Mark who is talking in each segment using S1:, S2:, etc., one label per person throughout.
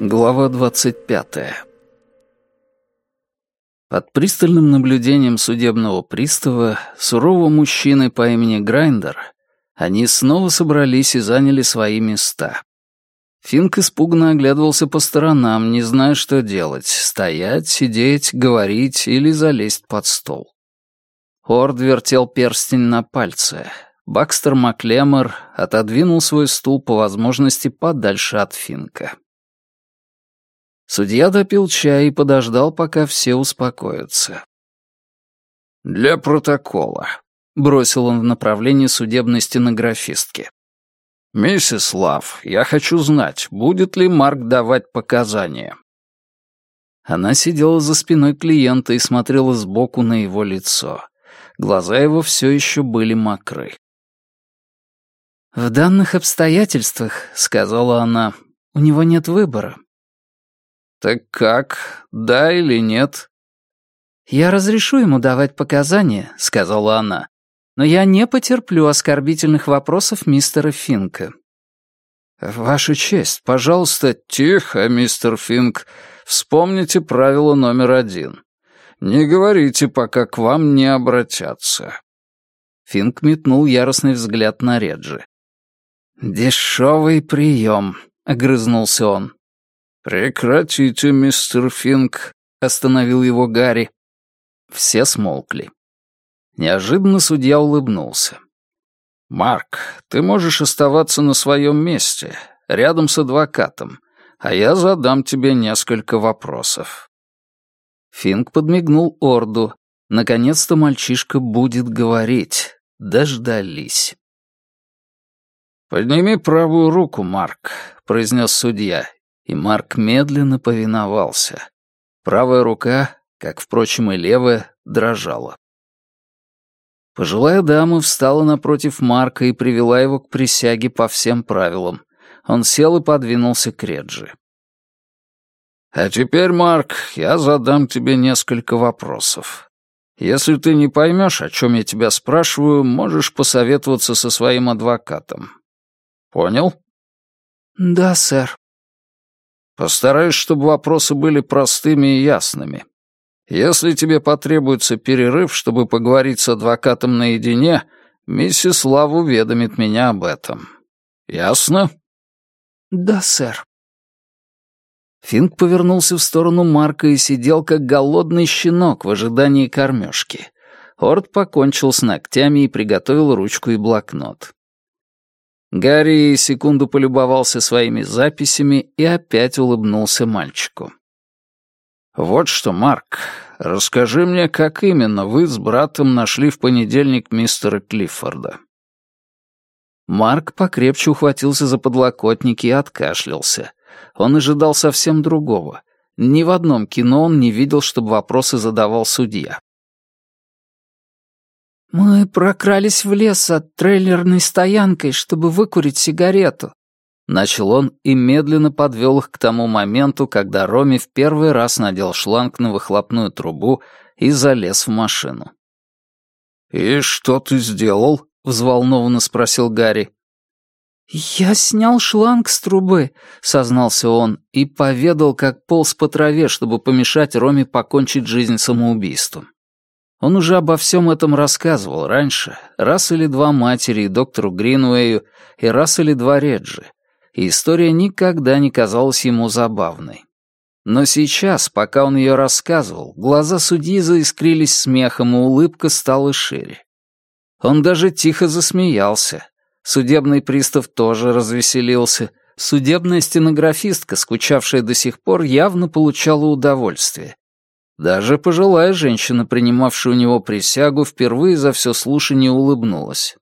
S1: Глава двадцать пятая. Под пристальным наблюдением судебного пристава, сурового мужчины по имени Грайндер, они снова собрались и заняли свои места. Финк испуганно оглядывался по сторонам, не зная, что делать — стоять, сидеть, говорить или залезть под стол. Орд вертел перстень на пальце. Бакстер Маклемор отодвинул свой стул по возможности подальше от Финка. Судья допил чай и подождал, пока все успокоятся. «Для протокола», — бросил он в направлении судебной стенографистки. «Миссис Лав, я хочу знать, будет ли Марк давать показания?» Она сидела за спиной клиента и смотрела сбоку на его лицо. Глаза его все еще были мокры. «В данных обстоятельствах, — сказала она, — у него нет выбора. «Так как, да или нет?» «Я разрешу ему давать показания», — сказала она, «но я не потерплю оскорбительных вопросов мистера Финка». «Ваша честь, пожалуйста, тихо, мистер Финк. Вспомните правило номер один. Не говорите, пока к вам не обратятся». Финк метнул яростный взгляд на Реджи. «Дешевый прием», — огрызнулся он. «Прекратите, мистер Финк», — остановил его Гарри. Все смолкли. Неожиданно судья улыбнулся. «Марк, ты можешь оставаться на своем месте, рядом с адвокатом, а я задам тебе несколько вопросов». Финк подмигнул Орду. Наконец-то мальчишка будет говорить. Дождались. «Подними правую руку, Марк», — произнес судья, и Марк медленно повиновался. Правая рука, как, впрочем, и левая, дрожала. Пожилая дама встала напротив Марка и привела его к присяге по всем правилам. Он сел и подвинулся к Реджи. «А теперь, Марк, я задам тебе несколько вопросов. Если ты не поймешь, о чем я тебя спрашиваю, можешь посоветоваться со своим адвокатом. Понял?»
S2: «Да, сэр»,
S1: Постараюсь, чтобы вопросы были простыми и ясными. Если тебе потребуется перерыв, чтобы поговорить с адвокатом наедине, миссис Лав уведомит меня об этом. Ясно?
S2: Да, сэр.
S1: Финк повернулся в сторону Марка и сидел, как голодный щенок в ожидании кормежки. Орд покончил с ногтями и приготовил ручку и блокнот. Гарри секунду полюбовался своими записями и опять улыбнулся мальчику. «Вот что, Марк, расскажи мне, как именно вы с братом нашли в понедельник мистера Клиффорда?» Марк покрепче ухватился за подлокотники и откашлялся. Он ожидал совсем другого. Ни в одном кино он не видел, чтобы вопросы задавал судья.
S2: «Мы прокрались в лес от трейлерной стоянкой, чтобы выкурить сигарету», Начал он и медленно подвел их к тому моменту, когда Роми в первый раз надел шланг на выхлопную трубу и залез в машину. «И что ты сделал?» — взволнованно спросил Гарри. «Я снял шланг с трубы», — сознался он, и поведал, как полз по траве, чтобы помешать Роме покончить жизнь самоубийством. Он уже обо всем этом рассказывал раньше, раз или два матери и доктору Гринуэю, и раз или два Реджи, и история никогда не казалась ему забавной. Но сейчас, пока он ее рассказывал, глаза судьи заискрились смехом, и улыбка стала шире. Он даже тихо засмеялся. Судебный пристав тоже развеселился. Судебная стенографистка, скучавшая до сих пор, явно получала удовольствие. Даже пожилая женщина, принимавшая у него присягу, впервые за все слушание улыбнулась.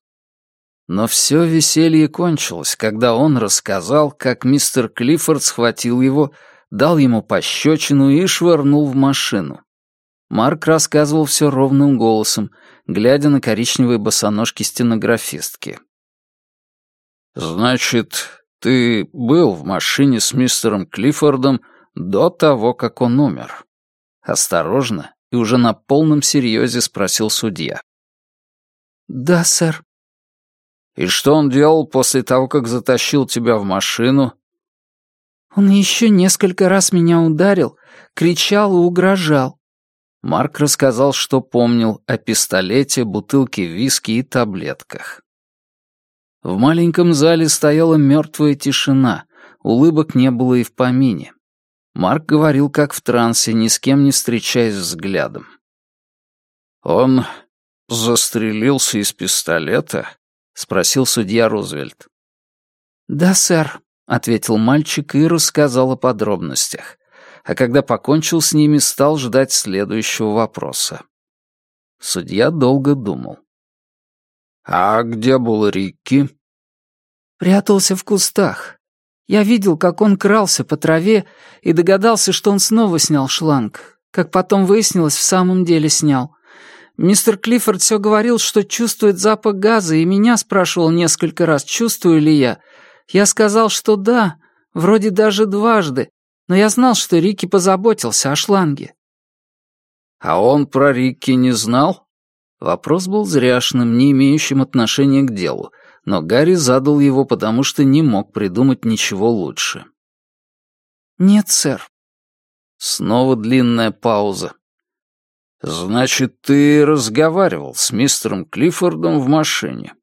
S2: Но все веселье кончилось, когда он рассказал, как мистер Клиффорд схватил его, дал ему пощечину и швырнул в машину. Марк рассказывал все ровным голосом, глядя на коричневые босоножки стенографистки. «Значит, ты был в машине с мистером Клиффордом до того, как он умер?» Осторожно и уже на полном серьезе спросил судья. «Да, сэр».
S1: «И что он делал после того, как затащил тебя в машину?»
S2: «Он еще несколько раз меня ударил, кричал и угрожал».
S1: Марк рассказал, что помнил о пистолете, бутылке виски и таблетках. В маленьком зале стояла мертвая тишина, улыбок не было и в помине. Марк говорил как в трансе, ни с кем не встречаясь взглядом. «Он застрелился из пистолета?» — спросил судья Рузвельт.
S2: «Да, сэр», — ответил мальчик и рассказал о подробностях. А когда покончил с ними, стал ждать следующего вопроса. Судья долго думал.
S1: «А где был Рикки?»
S2: «Прятался в кустах. Я видел, как он крался по траве и догадался, что он снова снял шланг. Как потом выяснилось, в самом деле снял. Мистер Клиффорд все говорил, что чувствует запах газа, и меня спрашивал несколько раз, чувствую ли я. Я сказал, что да, вроде даже дважды, но я знал, что Рикки позаботился о шланге.
S1: «А он про Рикки не знал?» Вопрос был зряшным, не имеющим отношения к делу, но Гарри задал его, потому что не мог придумать ничего лучше.
S2: «Нет, сэр».
S1: Снова длинная пауза. «Значит, ты разговаривал с мистером Клиффордом в машине?»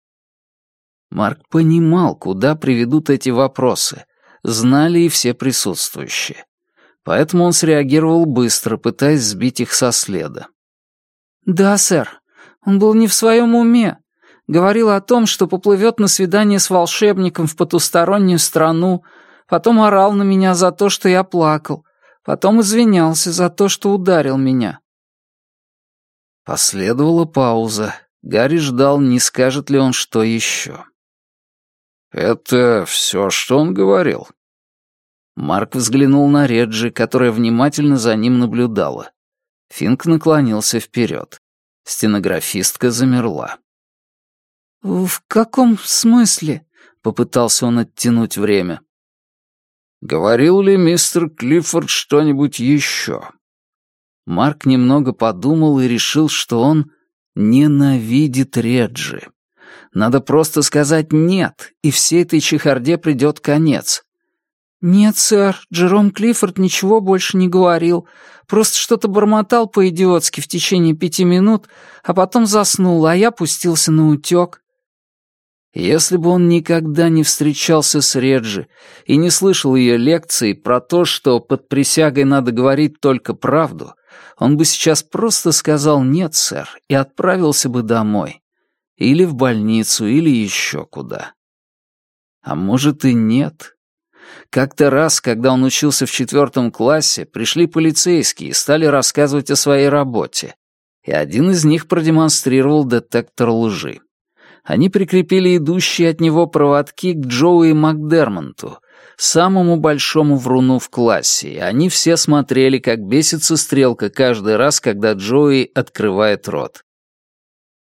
S2: Марк понимал, куда приведут эти вопросы. Знали и все присутствующие. Поэтому он среагировал быстро, пытаясь сбить их со следа. «Да, сэр. Он был не в своем уме. Говорил о том, что поплывет на свидание с волшебником в потустороннюю страну, потом орал на меня за то, что я плакал, потом извинялся за то, что ударил меня.
S1: Последовала пауза. Гарри ждал, не скажет ли он что еще. «Это все, что он говорил?»
S2: Марк взглянул на Реджи, которая внимательно за ним наблюдала. Финк наклонился вперед. Стенографистка замерла. «В каком смысле?» — попытался он оттянуть время.
S1: «Говорил ли мистер Клиффорд что-нибудь еще?»
S2: Марк немного подумал и решил, что он ненавидит Реджи. Надо просто сказать «нет», и всей этой чехарде придет конец. «Нет, сэр, Джером Клиффорд ничего больше не говорил. Просто что-то бормотал по-идиотски в течение пяти минут, а потом заснул, а я пустился на утек». Если бы он никогда не встречался с Реджи и не слышал ее лекций про то, что под присягой надо говорить только правду, он бы сейчас просто сказал «нет, сэр» и отправился бы домой. Или в больницу, или еще куда. А может и нет. Как-то раз, когда он учился в четвертом классе, пришли полицейские и стали рассказывать о своей работе. И один из них продемонстрировал детектор лжи. Они прикрепили идущие от него проводки к Джоуи Макдермонту, самому большому вруну в классе, и они все смотрели, как бесится стрелка каждый раз, когда Джоуи открывает рот.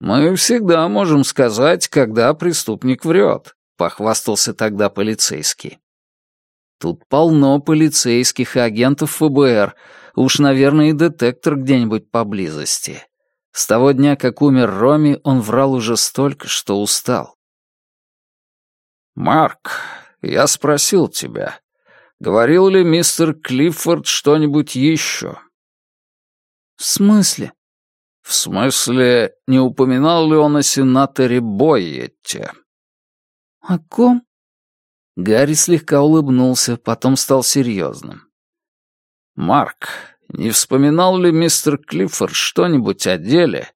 S2: «Мы всегда можем сказать, когда преступник врет», — похвастался тогда полицейский. Тут полно полицейских и агентов ФБР, уж, наверное, и детектор где-нибудь поблизости. С того дня, как умер Роми, он врал уже столько, что устал.
S1: «Марк, я спросил тебя, говорил ли мистер Клиффорд что-нибудь еще?»
S2: «В смысле?»
S1: «В смысле, не упоминал ли он о сенаторе Бойетте?»
S2: «О ком?»
S1: Гарри слегка улыбнулся, потом стал серьезным. «Марк, не вспоминал ли мистер Клиффорд что-нибудь о деле,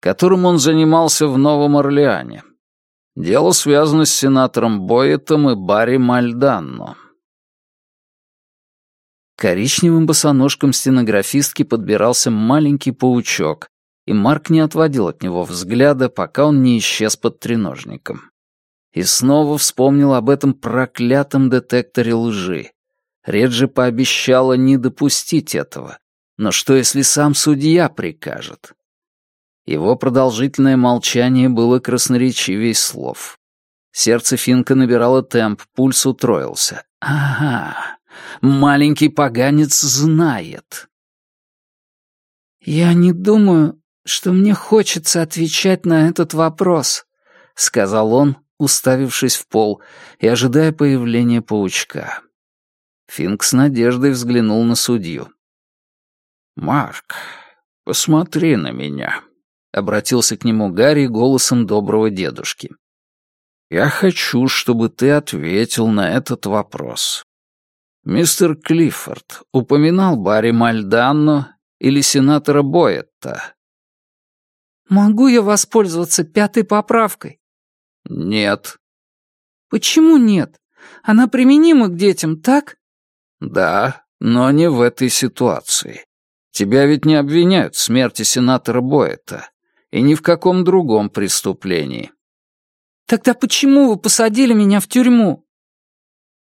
S1: которым он занимался в Новом Орлеане?» Дело связано с сенатором Бойетом и Барри Мальданно.
S2: Коричневым босоножком стенографистки подбирался маленький паучок, и Марк не отводил от него взгляда, пока он не исчез под треножником. И снова вспомнил об этом проклятом детекторе лжи. Реджи пообещала не допустить этого. Но что, если сам судья прикажет? Его продолжительное молчание было красноречивей слов. Сердце Финка набирало темп, пульс утроился. «Ага, маленький поганец знает». «Я не думаю, что мне хочется отвечать на этот вопрос», — сказал он, уставившись в пол и ожидая появления паучка. Финк с надеждой взглянул на судью.
S1: «Марк, посмотри на меня», — обратился к нему Гарри голосом доброго дедушки. «Я хочу, чтобы ты ответил на этот вопрос. Мистер Клиффорд упоминал Барри Мальданно или сенатора Боетта?»
S3: «Могу я воспользоваться пятой поправкой?»
S1: «Нет».
S3: «Почему нет? Она применима к детям, так?»
S1: «Да, но не в этой ситуации. Тебя ведь не обвиняют в смерти сенатора Боэта и ни в каком другом преступлении».
S3: «Тогда почему вы посадили меня в тюрьму?»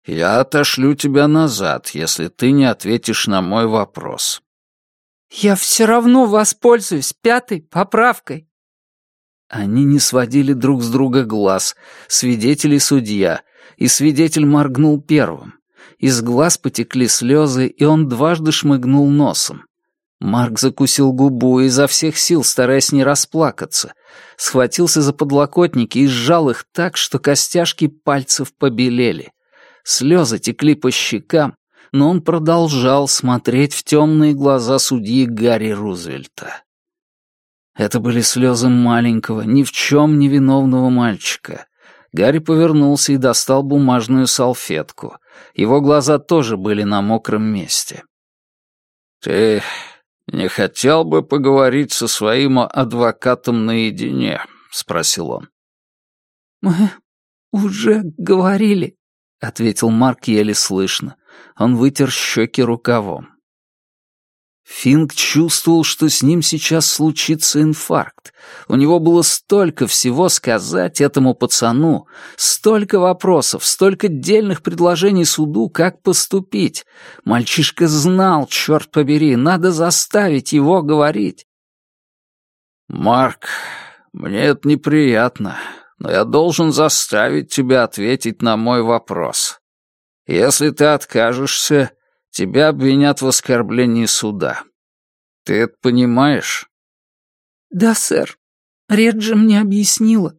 S1: «Я отошлю тебя назад, если ты не ответишь на мой вопрос».
S3: «Я все равно воспользуюсь пятой поправкой».
S2: Они не сводили друг с друга глаз, свидетель и судья, и свидетель моргнул первым. Из глаз потекли слезы, и он дважды шмыгнул носом. Марк закусил губу, изо всех сил стараясь не расплакаться. Схватился за подлокотники и сжал их так, что костяшки пальцев побелели. Слезы текли по щекам, но он продолжал смотреть в темные глаза судьи Гарри Рузвельта. Это были слезы маленького, ни в чем не виновного мальчика. Гарри повернулся и достал бумажную салфетку. Его глаза тоже были на мокром месте.
S1: «Ты не хотел бы поговорить со своим адвокатом наедине?» — спросил он.
S3: «Мы уже говорили», —
S2: ответил Марк еле слышно. Он вытер щеки рукавом. Финк чувствовал, что с ним сейчас случится инфаркт. У него было столько всего сказать этому пацану, столько вопросов, столько дельных предложений суду, как поступить. Мальчишка знал, черт побери, надо заставить его говорить.
S1: «Марк, мне это неприятно, но я должен заставить тебя ответить на мой вопрос. Если ты откажешься, Тебя обвинят в оскорблении суда. Ты это понимаешь?»
S3: «Да, сэр. Реджи мне объяснила».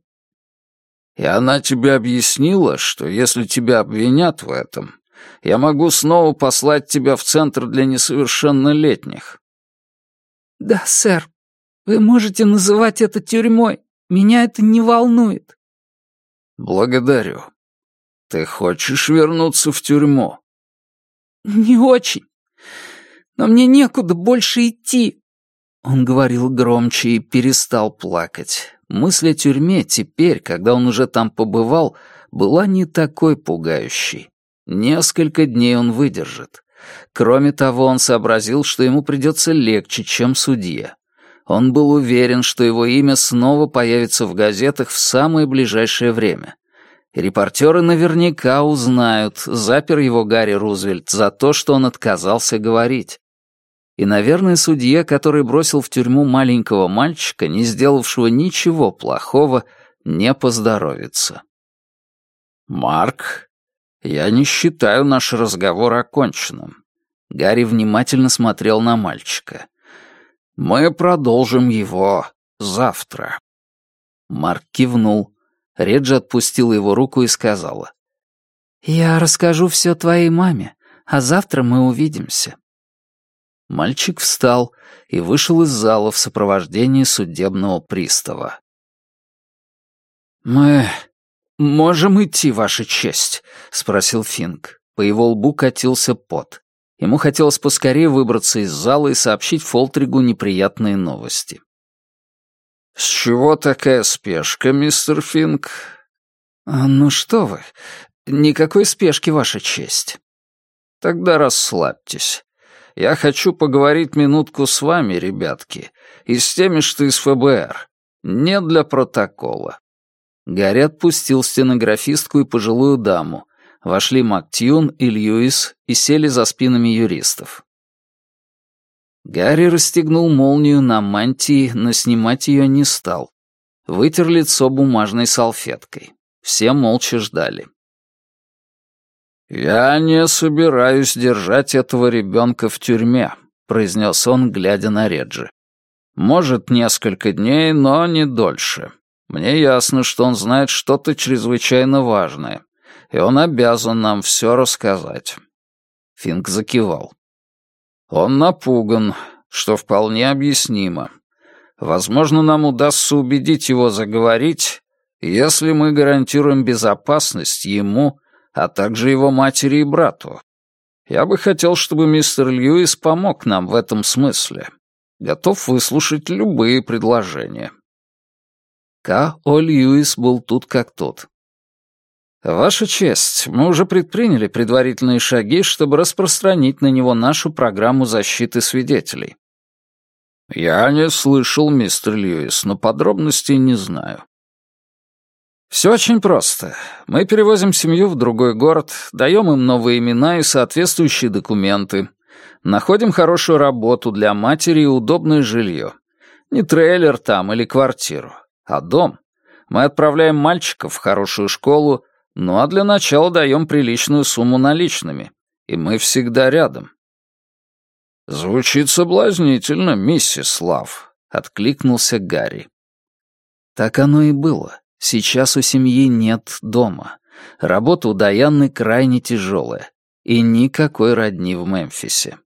S1: «И она тебе объяснила, что если тебя обвинят в этом, я могу снова послать тебя в центр для несовершеннолетних».
S3: «Да, сэр. Вы можете называть это тюрьмой. Меня это не волнует».
S1: «Благодарю. Ты хочешь вернуться в тюрьму?»
S3: «Не очень. Но мне некуда больше идти».
S2: Он говорил громче и перестал плакать. Мысль о тюрьме теперь, когда он уже там побывал, была не такой пугающей. Несколько дней он выдержит. Кроме того, он сообразил, что ему придется легче, чем судье. Он был уверен, что его имя снова появится в газетах в самое ближайшее время. Репортеры наверняка узнают, запер его Гарри Рузвельт за то, что он отказался говорить. И, наверное, судье, который бросил в тюрьму маленького мальчика, не сделавшего ничего плохого, не поздоровится.
S1: «Марк, я не считаю наш разговор оконченным».
S2: Гарри внимательно смотрел на мальчика.
S1: «Мы продолжим его завтра».
S2: Марк кивнул. Реджи отпустила его руку и сказала.
S3: «Я расскажу все твоей маме, а завтра мы увидимся».
S2: Мальчик встал и вышел из зала в сопровождении судебного пристава.
S1: «Мы можем идти, Ваша честь?» — спросил Финк.
S2: По его лбу катился пот. Ему хотелось поскорее выбраться из зала и сообщить Фолтригу неприятные новости.
S1: «С чего такая спешка, мистер Финк?»
S2: а, «Ну что вы, никакой спешки, Ваша честь».
S1: «Тогда расслабьтесь. Я хочу поговорить минутку с вами, ребятки, и с теми, что из ФБР. Не для протокола».
S2: Гарри отпустил стенографистку и пожилую даму. Вошли Мактьюн и Льюис и сели за спинами юристов. Гарри расстегнул молнию на мантии, но снимать ее не стал. Вытер лицо бумажной салфеткой. Все молча ждали.
S1: «Я не собираюсь держать этого ребенка в тюрьме», — произнес он, глядя на Реджи. «Может, несколько дней, но не дольше. Мне ясно, что он знает что-то чрезвычайно важное, и он обязан нам все рассказать». Финк закивал. «Он напуган, что вполне объяснимо. Возможно, нам удастся убедить его заговорить, если мы гарантируем безопасность ему, а также его матери и брату. Я бы хотел, чтобы мистер Льюис помог нам в этом смысле. Готов выслушать любые предложения. К. О. Льюис был тут как тут. «Ваша честь, мы уже предприняли предварительные шаги, чтобы распространить на него нашу программу защиты свидетелей». «Я не слышал, мистер Льюис, но подробностей не знаю. Все очень просто. Мы перевозим семью в другой город, даем им новые имена и соответствующие документы, находим хорошую работу для матери и удобное жилье. Не трейлер там или квартиру, а дом. Мы отправляем мальчиков в хорошую школу, ну а для начала даем приличную сумму наличными. И мы всегда рядом. «Звучит соблазнительно, миссис Лав», — откликнулся Гарри. Так оно и было. Сейчас у семьи нет дома. Работа у Даяны крайне тяжелая. И никакой родни в Мемфисе.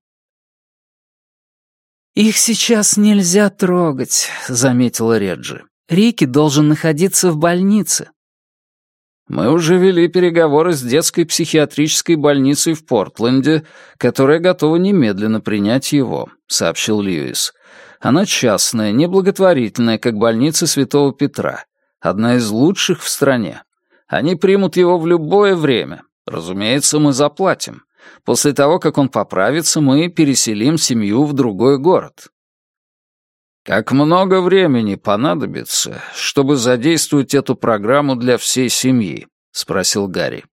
S3: «Их сейчас нельзя трогать», — заметила Реджи. «Рики должен находиться в больнице».
S1: «Мы уже вели переговоры с детской психиатрической больницей в Портленде, которая готова немедленно принять его», — сообщил Льюис. «Она частная, неблаготворительная, как больница Святого Петра одна из лучших в стране. Они примут его в любое время. Разумеется, мы заплатим. После того, как он поправится, мы переселим семью в другой город. Как много времени понадобится, чтобы задействовать эту программу для всей семьи? спросил Гарри.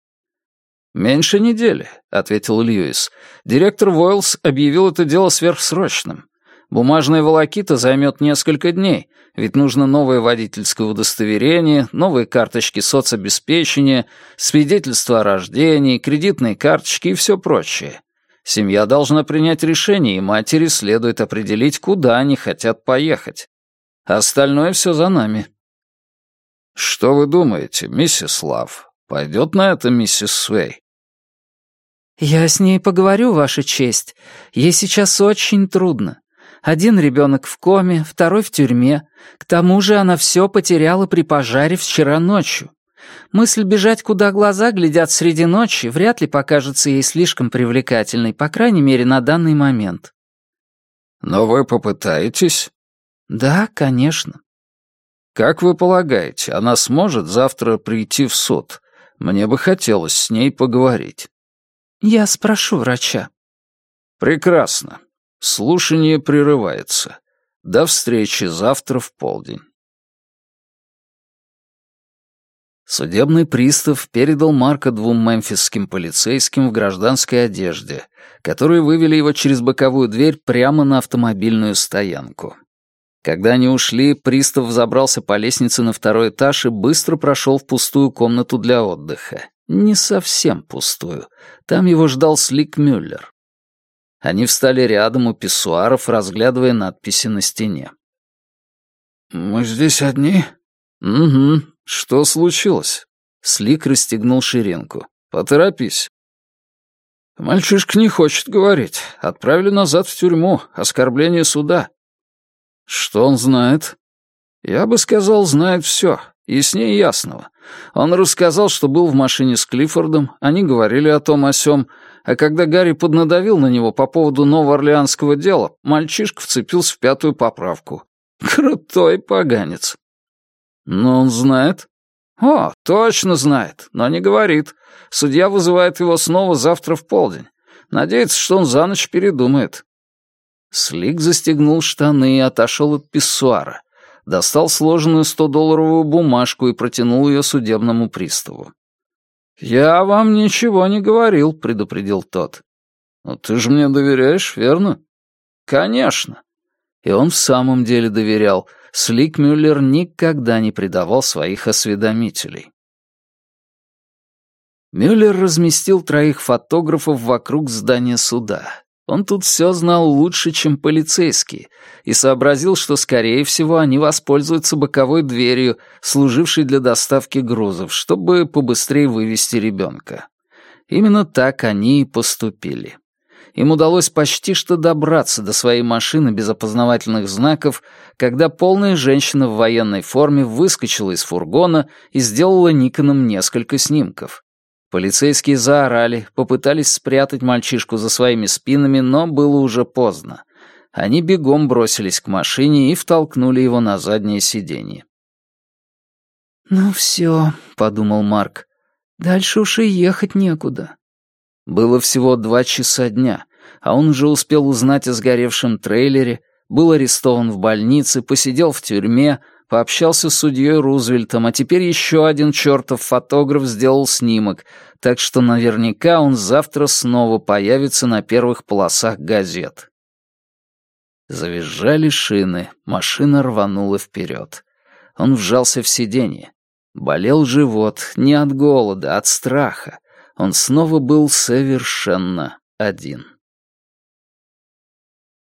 S1: «Меньше недели», — ответил Льюис. «Директор Войлс объявил это дело сверхсрочным. Бумажная волокита займет несколько дней, ведь нужно новое водительское удостоверение, новые карточки соцобеспечения, свидетельство о рождении, кредитные карточки и все прочее. Семья должна принять решение, и матери следует определить, куда они хотят поехать. Остальное все за нами. Что вы думаете, миссис Лав? Пойдет на это миссис Свей?
S3: Я с ней поговорю, Ваша честь. Ей сейчас очень трудно. Один ребенок в коме, второй в тюрьме. К тому же она все потеряла при пожаре вчера ночью. Мысль бежать, куда глаза глядят среди ночи, вряд ли покажется ей слишком привлекательной, по крайней мере, на данный момент.
S1: «Но вы попытаетесь?»
S3: «Да, конечно».
S1: «Как вы полагаете, она сможет завтра прийти в суд? Мне бы хотелось с ней поговорить».
S3: «Я спрошу врача».
S1: «Прекрасно. Слушание прерывается. До встречи завтра в полдень. Судебный пристав передал Марка двум мемфисским полицейским в гражданской одежде, которые вывели его через боковую дверь прямо на автомобильную стоянку. Когда они ушли, пристав забрался по лестнице на второй этаж и быстро прошел в пустую комнату для отдыха. Не совсем пустую. Там его ждал Слик Мюллер. Они встали рядом у писсуаров, разглядывая надписи на стене.
S2: «Мы здесь одни?»
S1: «Угу. Что случилось?» Слик расстегнул ширинку. «Поторопись».
S2: «Мальчишка не хочет говорить. Отправили назад в тюрьму. Оскорбление суда».
S1: «Что он знает?»
S2: «Я бы сказал, знает все. Яснее ясного. Он рассказал, что был в машине с Клиффордом, они говорили о том о сём, а когда Гарри поднадавил на него по поводу новоорлеанского дела, мальчишка вцепился в пятую поправку. Крутой поганец.
S1: Но он знает?
S2: О, точно знает, но не говорит. Судья вызывает его снова завтра в полдень. Надеется, что он за ночь передумает.
S1: Слик застегнул штаны и отошел от писсуара. Достал сложенную 100-долларовую бумажку и протянул ее судебному приставу.
S2: «Я вам ничего не говорил», — предупредил тот.
S1: «Но ты же мне доверяешь, верно?»
S2: «Конечно».
S1: И он в самом деле доверял. Слик Мюллер никогда не предавал своих осведомителей. Мюллер разместил троих фотографов вокруг здания суда.
S2: Он тут все знал лучше, чем полицейские, и сообразил, что, скорее всего, они воспользуются боковой дверью, служившей для доставки грузов, чтобы побыстрее вывести ребенка. Именно так они и поступили. Им удалось почти что добраться до своей машины без опознавательных знаков, когда полная женщина в военной форме выскочила из фургона и сделала Никоном несколько снимков. Полицейские заорали, попытались спрятать мальчишку за своими спинами, но было уже поздно. Они бегом бросились к машине и втолкнули его на заднее сиденье.
S3: «Ну все», — подумал Марк, — «дальше уж и ехать некуда».
S2: Было всего два часа дня, а он уже успел узнать о сгоревшем трейлере, был арестован в больнице, посидел в тюрьме, пообщался с судьей Рузвельтом, а теперь еще один чертов фотограф сделал снимок, так что наверняка он завтра снова появится на первых полосах газет. Завизжали шины, машина рванула вперед. Он вжался в сиденье. Болел живот не от голода, а от страха. Он снова был совершенно один.